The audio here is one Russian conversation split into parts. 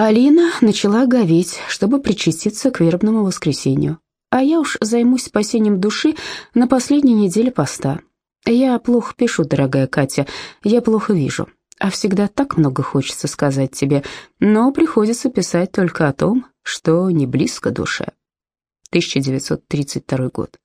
Алина начала говить, чтобы причаститься к вербному воскресенью. А я уж займусь спасением души на последней неделе поста. Я плохо пишу, дорогая Катя, я плохо вижу. А всегда так много хочется сказать тебе, но приходится писать только о том, что не близко душе. 1932 год.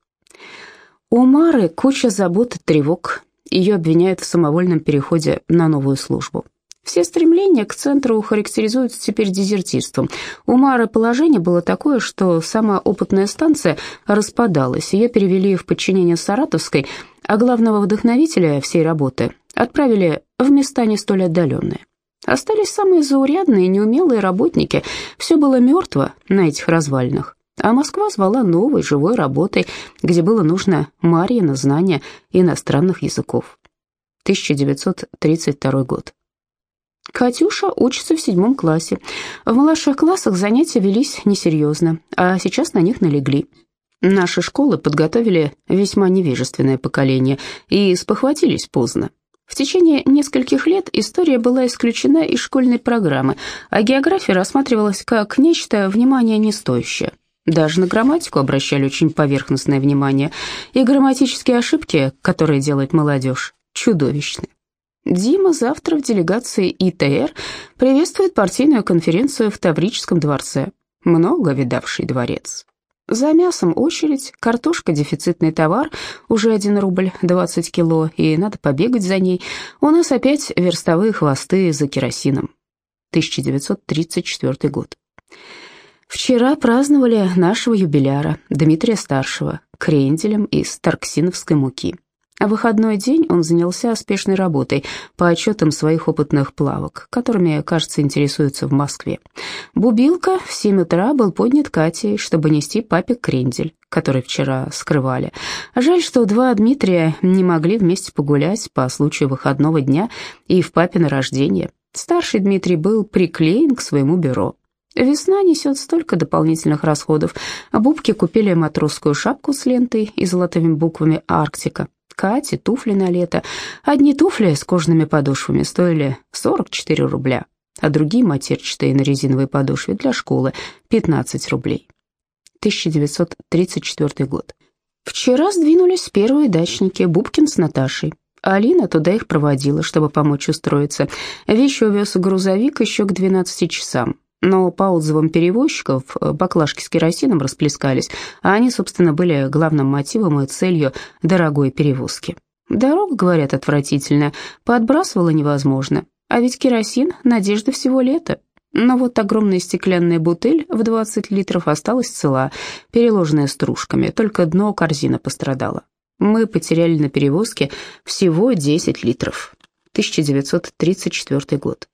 У Мары куча забот и тревог. Ее обвиняют в самовольном переходе на новую службу. Все стремления к центру характеризуются теперь дезертирством. У Мары положение было такое, что сама опытная станция распадалась. Ее перевели в подчинение Саратовской, а главного вдохновителя всей работы отправили в места не столь отдаленные. Остались самые заурядные, неумелые работники. Все было мертво на этих развалинах. А Москва звала новой, живой работой, где было нужно Марьино знание иностранных языков. 1932 год. Катюша учится в седьмом классе. В младших классах занятия велись несерьезно, а сейчас на них налегли. Наши школы подготовили весьма невежественное поколение и спохватились поздно. В течение нескольких лет история была исключена из школьной программы, а география рассматривалась как нечто внимания не стоящее. Даже на грамматику обращали очень поверхностное внимание, и грамматические ошибки, которые делает молодежь, чудовищны. Дима завтра в делегации ИТР приветствует партийную конференцию в Таврическом дворце. Много видавший дворец. За мясом очередь, картошка – дефицитный товар, уже 1 рубль 20 кило, и надо побегать за ней. У нас опять верстовые хвосты за керосином. 1934 год. Вчера праздновали нашего юбиляра, Дмитрия Старшего, кренделем из тарксиновской муки. В выходной день он занялся спешной работой по отчетам своих опытных плавок, которыми, кажется, интересуются в Москве. Бубилка в 7 утра был поднят Катей, чтобы нести папе крендель, который вчера скрывали. Жаль, что два Дмитрия не могли вместе погулять по случаю выходного дня и в папино рождение. Старший Дмитрий был приклеен к своему бюро. Весна несет столько дополнительных расходов. Бубки купили матросскую шапку с лентой и золотыми буквами «Арктика», Кате туфли на лето. Одни туфли с кожаными подошвами стоили 44 рубля, а другие матерчатые на резиновой подошве для школы 15 рублей. 1934 год. Вчера сдвинулись первые дачники Бубкин с Наташей. Алина туда их проводила, чтобы помочь устроиться. Вещи увез грузовик еще к 12 часам но по отзывам перевозчиков э, баклажки с керосином расплескались, а они, собственно, были главным мотивом и целью дорогой перевозки. Дорога, говорят, отвратительная, подбрасывала невозможно, а ведь керосин — надежда всего лета. Но вот огромная стеклянная бутыль в 20 литров осталась цела, переложенная стружками, только дно корзина пострадало. Мы потеряли на перевозке всего 10 литров. 1934 год.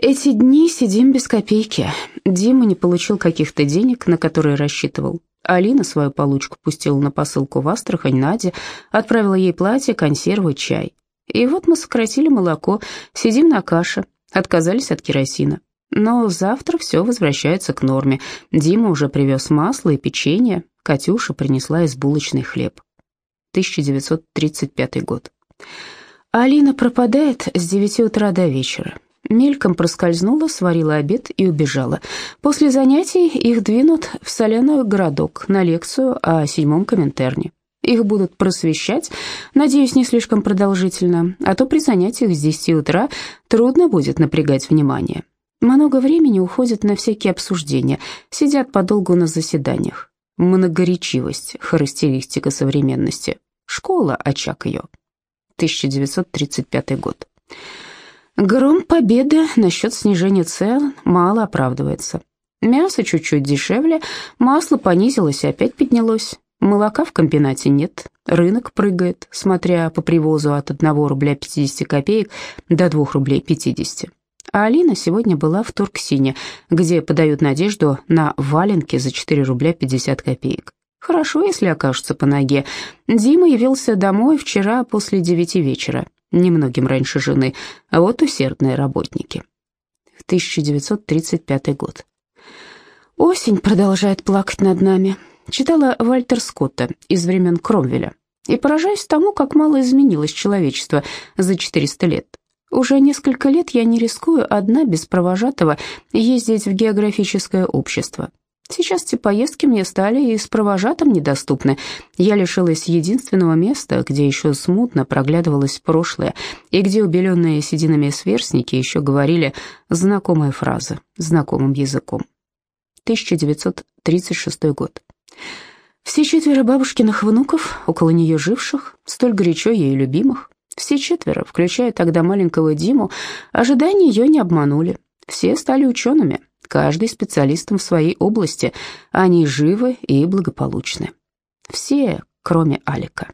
Эти дни сидим без копейки. Дима не получил каких-то денег, на которые рассчитывал. Алина свою получку пустила на посылку в Астрахань Наде, отправила ей платье, консервы, чай. И вот мы сократили молоко, сидим на каше, отказались от керосина. Но завтра все возвращается к норме. Дима уже привез масло и печенье, Катюша принесла из булочный хлеб. 1935 год. Алина пропадает с 9 утра до вечера. Мельком проскользнула, сварила обед и убежала. После занятий их двинут в соляной городок на лекцию о седьмом Коминтерне. Их будут просвещать, надеюсь, не слишком продолжительно, а то при занятиях с 10 утра трудно будет напрягать внимание. Много времени уходит на всякие обсуждения, сидят подолгу на заседаниях. Многоречивость, характеристика современности. Школа, очаг ее. 1935 год. Гром победы насчет снижения цен мало оправдывается. Мясо чуть-чуть дешевле, масло понизилось и опять поднялось. Молока в комбинате нет, рынок прыгает, смотря по привозу от 1 рубля 50 копеек до 2 рублей 50. А Алина сегодня была в Турксине, где подают надежду на валенки за 4 рубля 50 копеек. Хорошо, если окажутся по ноге. Дима явился домой вчера после девяти вечера немногим раньше жены, а вот усердные работники. 1935 год. Осень продолжает плакать над нами. Читала Вальтер Скотта из времен Кромвеля и поражаюсь тому, как мало изменилось человечество за 400 лет. Уже несколько лет я не рискую одна без провожатого ездить в географическое общество. Сейчас эти поездки мне стали и с провожатым недоступны. Я лишилась единственного места, где еще смутно проглядывалось прошлое, и где убеленные сединами сверстники еще говорили знакомые фразы знакомым языком. 1936 год. Все четверо бабушкиных внуков, около нее живших, столь горячо ей любимых, все четверо, включая тогда маленького Диму, ожидания ее не обманули. Все стали учеными, каждый специалистом в своей области. Они живы и благополучны. Все, кроме Алика.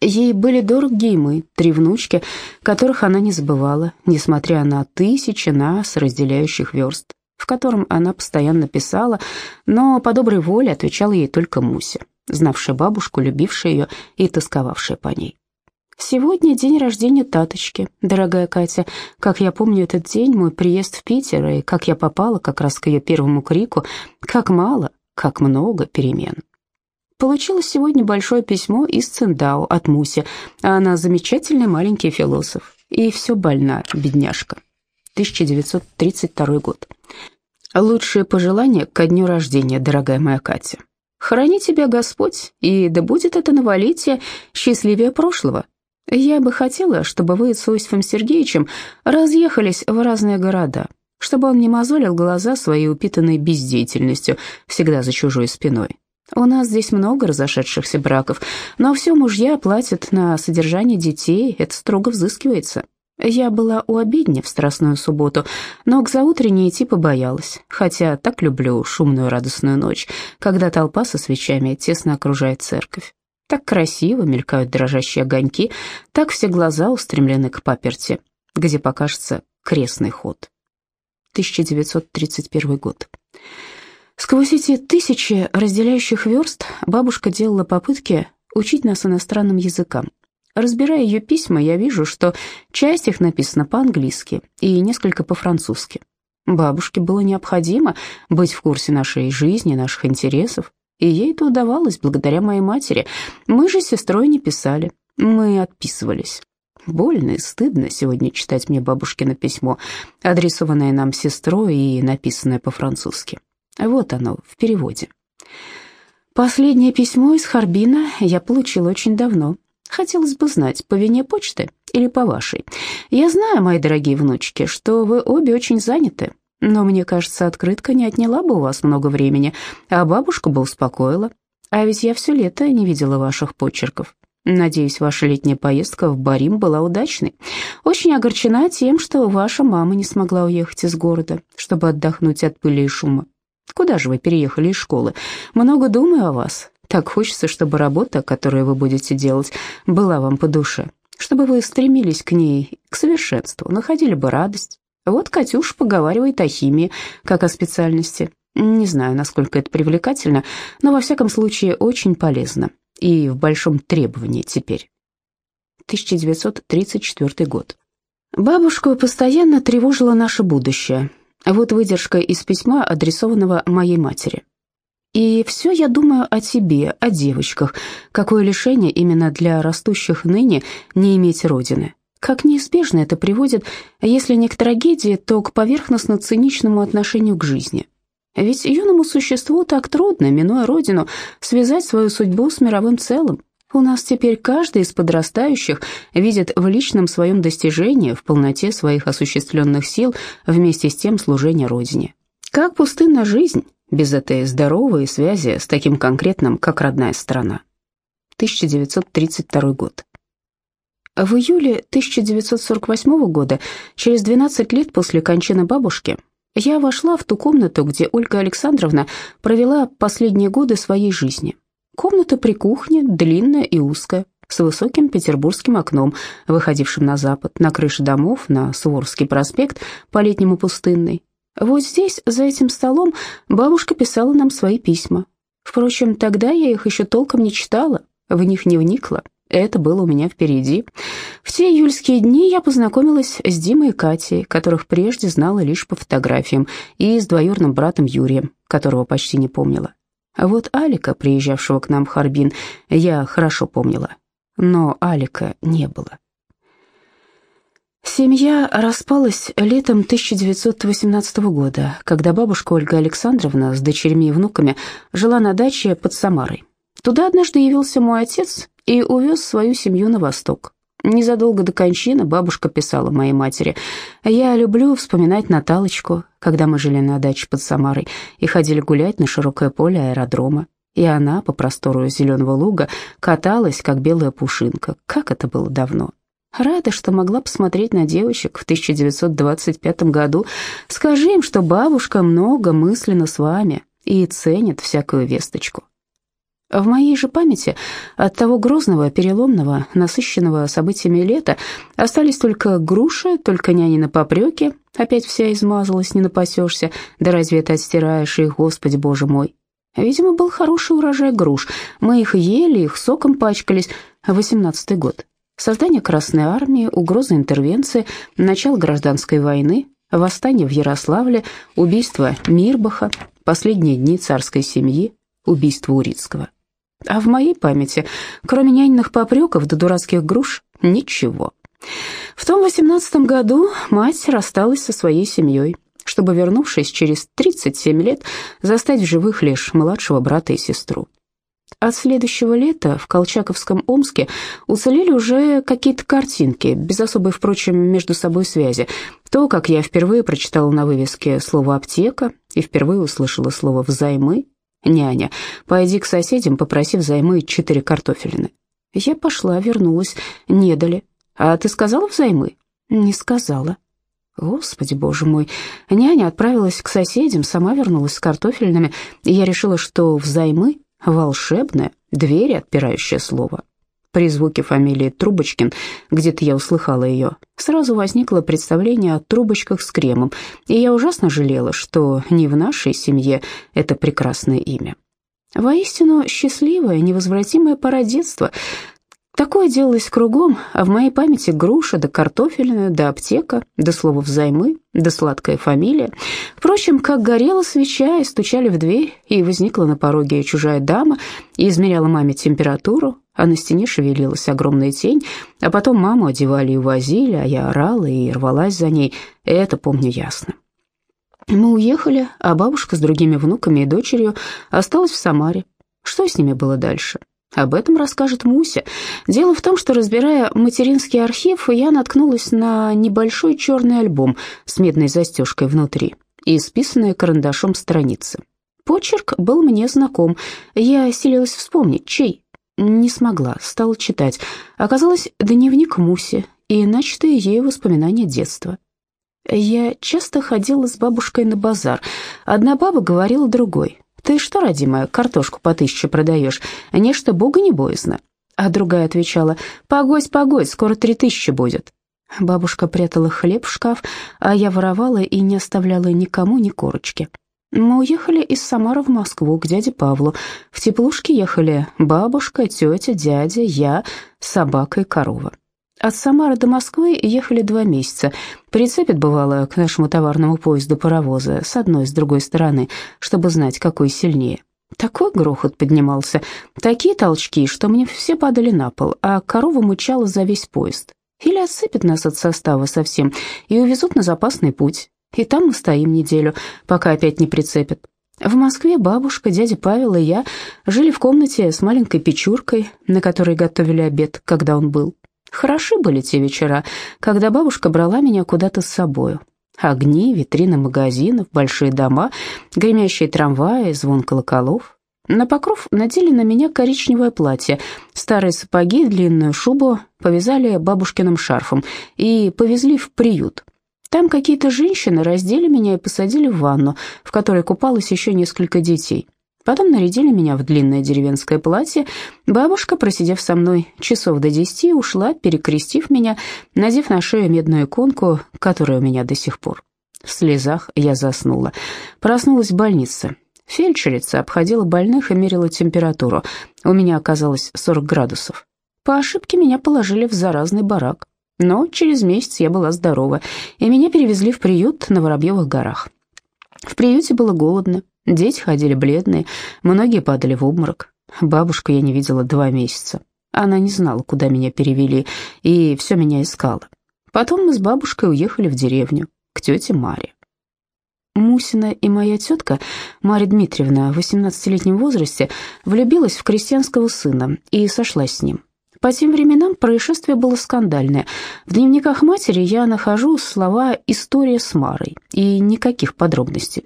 Ей были дороги мы, три внучки, которых она не забывала, несмотря на тысячи нас, разделяющих верст, в котором она постоянно писала, но по доброй воле отвечала ей только Муся, знавшая бабушку, любившая ее и тосковавшая по ней. Сегодня день рождения Таточки, дорогая Катя. Как я помню этот день, мой приезд в Питер, и как я попала как раз к ее первому крику, как мало, как много перемен. Получилось сегодня большое письмо из Циндао от Муси, она замечательный маленький философ. И все больна, бедняжка. 1932 год. Лучшие пожелания ко дню рождения, дорогая моя Катя. Храни тебя Господь, и да будет это новолетие счастливее прошлого. Я бы хотела, чтобы вы с Иосифом Сергеевичем разъехались в разные города, чтобы он не мозолил глаза своей упитанной бездеятельностью, всегда за чужой спиной. У нас здесь много разошедшихся браков, но все мужья платят на содержание детей, это строго взыскивается. Я была у обедни в Страстную субботу, но к заутренней идти побоялась, хотя так люблю шумную радостную ночь, когда толпа со свечами тесно окружает церковь. Так красиво мелькают дрожащие огоньки, так все глаза устремлены к паперти, где покажется крестный ход. 1931 год. Сквозь эти тысячи разделяющих верст бабушка делала попытки учить нас иностранным языкам. Разбирая ее письма, я вижу, что часть их написана по-английски и несколько по-французски. Бабушке было необходимо быть в курсе нашей жизни, наших интересов, и ей это удавалось благодаря моей матери. Мы же с сестрой не писали, мы отписывались. Больно и стыдно сегодня читать мне бабушкино письмо, адресованное нам сестрой и написанное по-французски. Вот оно, в переводе. Последнее письмо из Харбина я получила очень давно. Хотелось бы знать, по вине почты или по вашей. Я знаю, мои дорогие внучки, что вы обе очень заняты, но мне кажется, открытка не отняла бы у вас много времени, а бабушка бы успокоила. А ведь я все лето не видела ваших почерков. Надеюсь, ваша летняя поездка в Барим была удачной. Очень огорчена тем, что ваша мама не смогла уехать из города, чтобы отдохнуть от пыли и шума. Куда же вы переехали из школы? Много думаю о вас. Так хочется, чтобы работа, которую вы будете делать, была вам по душе, чтобы вы стремились к ней, к совершенству, находили бы радость, вот Катюш поговаривает о химии, как о специальности. Не знаю, насколько это привлекательно, но во всяком случае очень полезно и в большом требовании теперь. 1934 год. Бабушку постоянно тревожило наше будущее. Вот выдержка из письма, адресованного моей матери. И все я думаю о тебе, о девочках. Какое лишение именно для растущих ныне не иметь родины. Как неизбежно это приводит, если не к трагедии, то к поверхностно-циничному отношению к жизни. Ведь юному существу так трудно, минуя родину, связать свою судьбу с мировым целым. У нас теперь каждый из подрастающих видит в личном своем достижении, в полноте своих осуществленных сил, вместе с тем служение Родине. Как пустынна жизнь без этой здоровой связи с таким конкретным, как родная страна. 1932 год. В июле 1948 года, через 12 лет после кончины бабушки, я вошла в ту комнату, где Ольга Александровна провела последние годы своей жизни. Комната при кухне, длинная и узкая, с высоким петербургским окном, выходившим на запад, на крыши домов, на Суворовский проспект, по-летнему пустынный. Вот здесь, за этим столом, бабушка писала нам свои письма. Впрочем, тогда я их еще толком не читала, в них не вникла. Это было у меня впереди. В те июльские дни я познакомилась с Димой и Катей, которых прежде знала лишь по фотографиям, и с двоюродным братом Юрием, которого почти не помнила. А вот Алика, приезжавшего к нам в Харбин, я хорошо помнила. Но Алика не было. Семья распалась летом 1918 года, когда бабушка Ольга Александровна с дочерьми и внуками жила на даче под Самарой. Туда однажды явился мой отец и увез свою семью на восток. Незадолго до кончины бабушка писала моей матери, «Я люблю вспоминать Наталочку, когда мы жили на даче под Самарой и ходили гулять на широкое поле аэродрома. И она по простору зеленого луга каталась, как белая пушинка. Как это было давно!» Рада, что могла посмотреть на девочек в 1925 году. Скажи им, что бабушка много мысленно с вами и ценит всякую весточку. В моей же памяти от того грозного, переломного, насыщенного событиями лета остались только груши, только няни на попреки, опять вся измазалась, не напасешься, да разве это отстираешь их, Господи Боже мой. Видимо, был хороший урожай груш, мы их ели, их соком пачкались, восемнадцатый год. Создание Красной Армии, угроза интервенции, начало гражданской войны, восстание в Ярославле, убийство Мирбаха, последние дни царской семьи, убийство Урицкого. А в моей памяти, кроме няньных попреков да дурацких груш, ничего. В том восемнадцатом году мать рассталась со своей семьей, чтобы, вернувшись через 37 лет, застать в живых лишь младшего брата и сестру. От следующего лета в Колчаковском Омске уцелели уже какие-то картинки, без особой, впрочем, между собой связи. То, как я впервые прочитала на вывеске слово «аптека» и впервые услышала слово «взаймы», «няня», «пойди к соседям, попроси взаймы четыре картофелины». Я пошла, вернулась, не дали. «А ты сказала взаймы?» «Не сказала». Господи, боже мой, няня отправилась к соседям, сама вернулась с картофельными, и я решила, что взаймы волшебное, двери отпирающее слово. При звуке фамилии Трубочкин, где-то я услыхала ее, сразу возникло представление о трубочках с кремом, и я ужасно жалела, что не в нашей семье это прекрасное имя. Воистину счастливая, невозвратимая пора детства — Такое делалось кругом, а в моей памяти груша, да картофельная, да аптека, да слово взаймы, да сладкая фамилия. Впрочем, как горела свеча, и стучали в дверь, и возникла на пороге чужая дама, и измеряла маме температуру, а на стене шевелилась огромная тень, а потом маму одевали и увозили, а я орала и рвалась за ней, это помню ясно. Мы уехали, а бабушка с другими внуками и дочерью осталась в Самаре. Что с ними было дальше? Об этом расскажет Муся. Дело в том, что, разбирая материнский архив, я наткнулась на небольшой черный альбом с медной застежкой внутри и списанные карандашом страницы. Почерк был мне знаком. Я селилась вспомнить, чей. Не смогла, стала читать. Оказалось, дневник Муси и начатые ею воспоминания детства. Я часто ходила с бабушкой на базар. Одна баба говорила другой. «Ты что, родимая, картошку по тысяче продаешь? Нечто Бога не боязно». А другая отвечала, «Погодь, погодь, скоро три тысячи будет». Бабушка прятала хлеб в шкаф, а я воровала и не оставляла никому ни корочки. Мы уехали из Самары в Москву к дяде Павлу. В теплушке ехали бабушка, тетя, дядя, я, собака и корова. От Самары до Москвы ехали два месяца. Прицепит, бывало, к нашему товарному поезду паровоза с одной и с другой стороны, чтобы знать, какой сильнее. Такой грохот поднимался, такие толчки, что мне все падали на пол, а корова мучала за весь поезд. Или отсыпят нас от состава совсем и увезут на запасный путь. И там мы стоим неделю, пока опять не прицепят. В Москве бабушка, дядя Павел и я жили в комнате с маленькой печуркой, на которой готовили обед, когда он был. Хороши были те вечера, когда бабушка брала меня куда-то с собою. Огни, витрины магазинов, большие дома, гремящие трамваи, звон колоколов. На покров надели на меня коричневое платье, старые сапоги, длинную шубу повязали бабушкиным шарфом и повезли в приют. Там какие-то женщины раздели меня и посадили в ванну, в которой купалось еще несколько детей. Потом нарядили меня в длинное деревенское платье. Бабушка, просидев со мной часов до десяти, ушла, перекрестив меня, надев на шею медную иконку, которая у меня до сих пор. В слезах я заснула. Проснулась в больнице. Фельдшерица обходила больных и мерила температуру. У меня оказалось 40 градусов. По ошибке меня положили в заразный барак. Но через месяц я была здорова, и меня перевезли в приют на Воробьевых горах. В приюте было голодно, Дети ходили бледные, многие падали в обморок. Бабушку я не видела два месяца. Она не знала, куда меня перевели, и все меня искала. Потом мы с бабушкой уехали в деревню, к тете Маре. Мусина и моя тетка, Марья Дмитриевна, в 18-летнем возрасте, влюбилась в крестьянского сына и сошлась с ним. По тем временам происшествие было скандальное. В дневниках матери я нахожу слова «история с Марой» и никаких подробностей.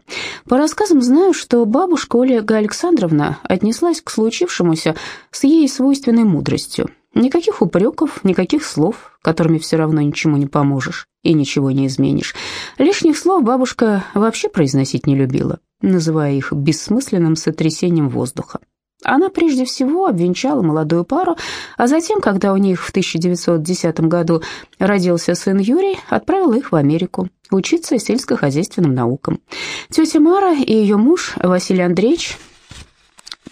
По рассказам знаю, что бабушка Ольга Александровна отнеслась к случившемуся с ей свойственной мудростью. Никаких упреков, никаких слов, которыми все равно ничему не поможешь и ничего не изменишь. Лишних слов бабушка вообще произносить не любила, называя их бессмысленным сотрясением воздуха. Она прежде всего обвенчала молодую пару, а затем, когда у них в 1910 году родился сын Юрий, отправила их в Америку учиться сельскохозяйственным наукам. Тетя Мара и ее муж Василий Андреевич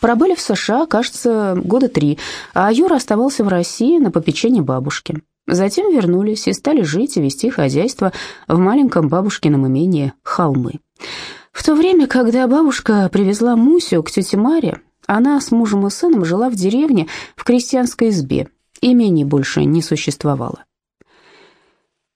пробыли в США, кажется, года три, а Юра оставался в России на попечении бабушки. Затем вернулись и стали жить и вести хозяйство в маленьком бабушкином имении Холмы. В то время, когда бабушка привезла Мусю к тете Маре, она с мужем и сыном жила в деревне в крестьянской избе. Имений больше не существовало.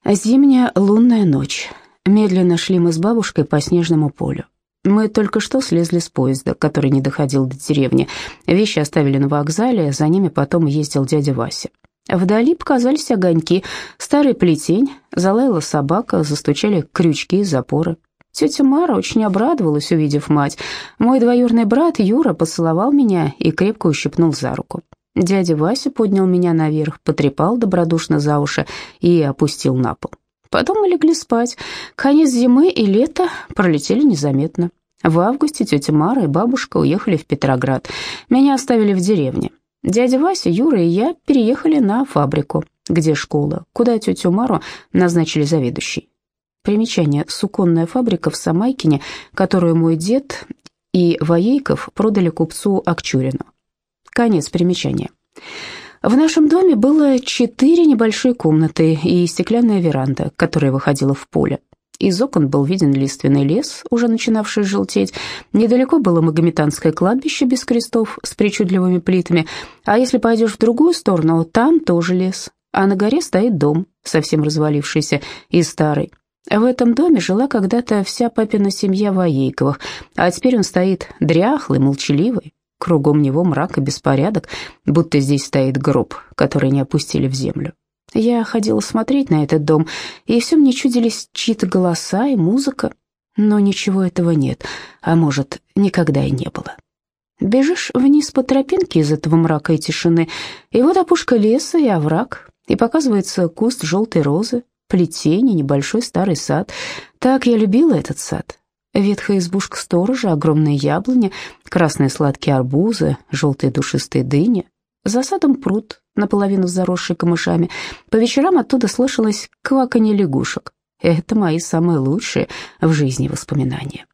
Зимняя лунная ночь. Медленно шли мы с бабушкой по снежному полю. Мы только что слезли с поезда, который не доходил до деревни. Вещи оставили на вокзале, за ними потом ездил дядя Вася. Вдали показались огоньки, старый плетень, залаяла собака, застучали крючки и запоры. Тетя Мара очень обрадовалась, увидев мать. Мой двоюродный брат Юра поцеловал меня и крепко ущипнул за руку. Дядя Вася поднял меня наверх, потрепал добродушно за уши и опустил на пол. Потом мы легли спать. Конец зимы и лето пролетели незаметно. В августе тетя Мара и бабушка уехали в Петроград. Меня оставили в деревне. Дядя Вася, Юра и я переехали на фабрику, где школа, куда тетю Мару назначили заведующей. Примечание. Суконная фабрика в Самайкине, которую мой дед и Воейков продали купцу Акчурину. Конец примечания. В нашем доме было четыре небольшие комнаты и стеклянная веранда, которая выходила в поле. Из окон был виден лиственный лес, уже начинавший желтеть. Недалеко было магометанское кладбище без крестов с причудливыми плитами. А если пойдешь в другую сторону, там тоже лес. А на горе стоит дом, совсем развалившийся и старый. В этом доме жила когда-то вся папина семья Воейковых, а теперь он стоит дряхлый, молчаливый. Кругом него мрак и беспорядок, будто здесь стоит гроб, который не опустили в землю. Я ходила смотреть на этот дом, и все мне чудились чьи-то голоса и музыка, но ничего этого нет, а может, никогда и не было. Бежишь вниз по тропинке из этого мрака и тишины, и вот опушка леса и овраг, и показывается куст желтой розы, плетень и небольшой старый сад. Так я любила этот сад. Ветхая избушка сторожа, огромные яблони, красные сладкие арбузы, желтые душистые дыни. За садом пруд, наполовину заросший камышами. По вечерам оттуда слышалось кваканье лягушек. Это мои самые лучшие в жизни воспоминания.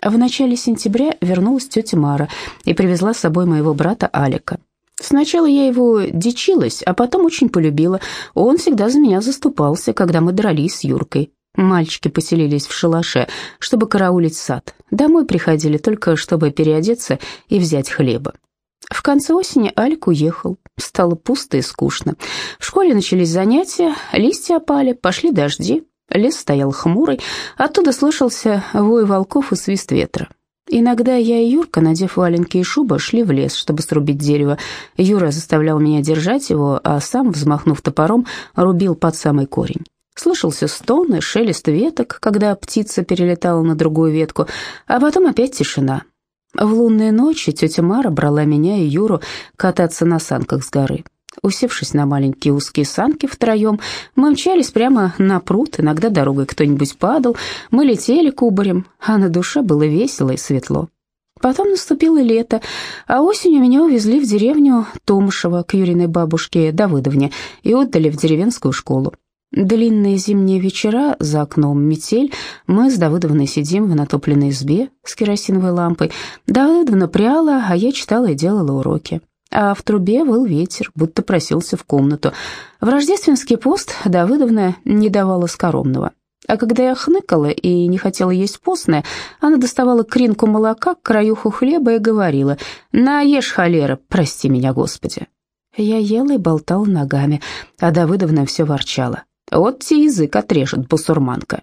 В начале сентября вернулась тетя Мара и привезла с собой моего брата Алика. Сначала я его дичилась, а потом очень полюбила. Он всегда за меня заступался, когда мы дрались с Юркой. Мальчики поселились в шалаше, чтобы караулить сад. Домой приходили только, чтобы переодеться и взять хлеба. В конце осени Альк уехал. Стало пусто и скучно. В школе начались занятия, листья опали, пошли дожди. Лес стоял хмурый, оттуда слышался вой волков и свист ветра. Иногда я и Юрка, надев валенки и шубы, шли в лес, чтобы срубить дерево. Юра заставлял меня держать его, а сам, взмахнув топором, рубил под самый корень. Слышался стон и шелест веток, когда птица перелетала на другую ветку, а потом опять тишина. В лунные ночи тетя Мара брала меня и Юру кататься на санках с горы. Усевшись на маленькие узкие санки втроем, мы мчались прямо на пруд, иногда дорогой кто-нибудь падал, мы летели кубарем, а на душе было весело и светло. Потом наступило лето, а осенью меня увезли в деревню Томшево к Юриной бабушке Давыдовне и отдали в деревенскую школу. Длинные зимние вечера, за окном метель, мы с Давыдовной сидим в натопленной избе с керосиновой лампой. Давыдовна пряла, а я читала и делала уроки а в трубе выл ветер, будто просился в комнату. В рождественский пост Давыдовна не давала скоромного. А когда я хныкала и не хотела есть постное, она доставала кринку молока, краюху хлеба и говорила «Наешь, холера, прости меня, Господи». Я ела и болтала ногами, а Давыдовна все ворчала. Вот те язык отрежет, бусурманка».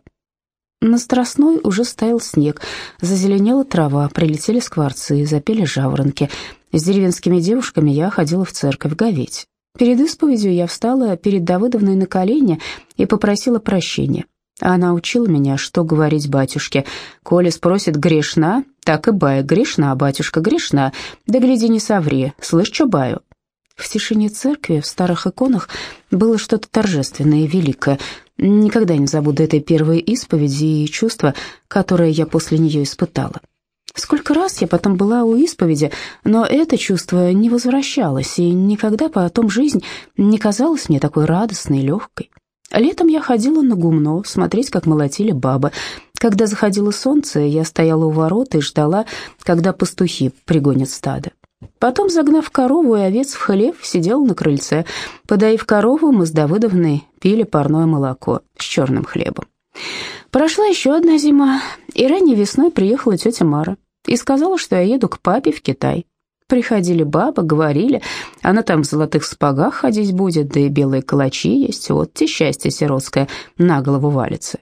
На Страстной уже стоял снег, зазеленела трава, прилетели скворцы, запели жаворонки. С деревенскими девушками я ходила в церковь говеть. Перед исповедью я встала перед Давыдовной на колени и попросила прощения. Она учила меня, что говорить батюшке. Коли спросит «грешна», так и бая «грешна, батюшка, грешна». Да гляди, не соври, слышь, что баю? В тишине церкви, в старых иконах, было что-то торжественное и великое. Никогда не забуду этой первой исповеди и чувства, которое я после нее испытала. Сколько раз я потом была у исповеди, но это чувство не возвращалось, и никогда потом жизнь не казалась мне такой радостной и легкой. Летом я ходила на гумно, смотреть, как молотили бабы. Когда заходило солнце, я стояла у ворот и ждала, когда пастухи пригонят стадо. Потом, загнав корову и овец в хлев, сидела на крыльце. Подоив корову, мы с Давыдовной пили парное молоко с черным хлебом. Прошла еще одна зима, и ранней весной приехала тетя Мара и сказала, что я еду к папе в Китай. Приходили бабы, говорили, она там в золотых сапогах ходить будет, да и белые калачи есть, вот те счастье сиротское на голову валится.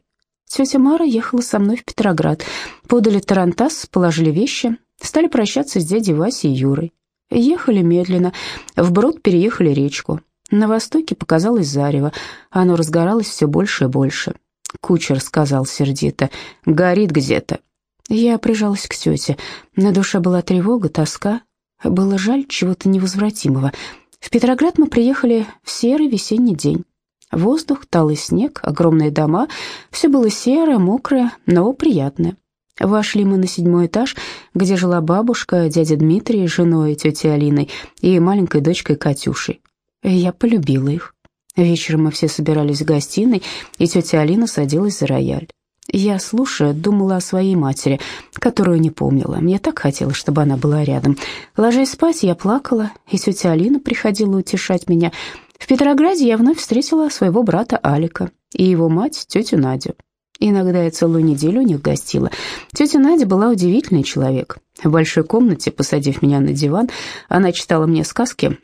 Тетя Мара ехала со мной в Петроград. Подали тарантас, положили вещи, стали прощаться с дядей Васей и Юрой. Ехали медленно, вброд переехали речку. На востоке показалось зарево, оно разгоралось все больше и больше. Кучер сказал сердито, «Горит где-то». Я прижалась к тете. На душе была тревога, тоска, было жаль чего-то невозвратимого. В Петроград мы приехали в серый весенний день. Воздух, талый снег, огромные дома. Все было серое, мокрое, но приятное. Вошли мы на седьмой этаж, где жила бабушка, дядя Дмитрий женой, тетей Алиной и маленькой дочкой Катюшей. Я полюбила их. Вечером мы все собирались в гостиной, и тетя Алина садилась за рояль. Я, слушая, думала о своей матери, которую не помнила. Мне так хотелось, чтобы она была рядом. Ложась спать, я плакала, и тетя Алина приходила утешать меня. В Петрограде я вновь встретила своего брата Алика и его мать, тетю Надю. Иногда я целую неделю у них гостила. Тетя Надя была удивительный человек. В большой комнате, посадив меня на диван, она читала мне сказки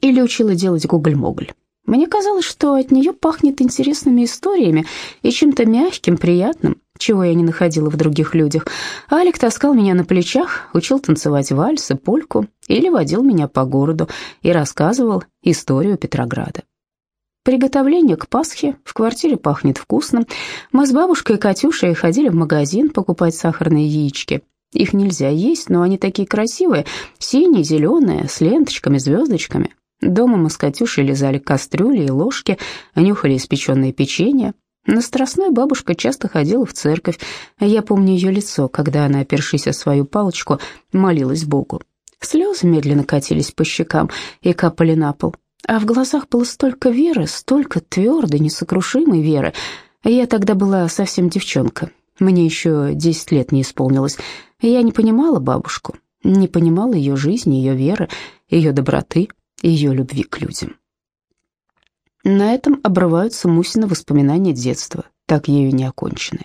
или учила делать гоголь-моголь. Мне казалось, что от нее пахнет интересными историями и чем-то мягким, приятным, чего я не находила в других людях. Алик таскал меня на плечах, учил танцевать вальс и польку или водил меня по городу и рассказывал историю Петрограда. Приготовление к Пасхе, в квартире пахнет вкусным. Мы с бабушкой и Катюшей ходили в магазин покупать сахарные яички. Их нельзя есть, но они такие красивые, синие, зеленые, с ленточками, звездочками. Дома мы с Катюшей лизали кастрюли и ложки, нюхали испеченное печенье. На Страстной бабушка часто ходила в церковь. Я помню ее лицо, когда она, опершись о свою палочку, молилась Богу. Слезы медленно катились по щекам и капали на пол. А в глазах было столько веры, столько твердой, несокрушимой веры. Я тогда была совсем девчонка. Мне еще десять лет не исполнилось. Я не понимала бабушку, не понимала ее жизни, ее веры, ее доброты ее любви к людям. На этом обрываются Мусина воспоминания детства, так ею не оконченные.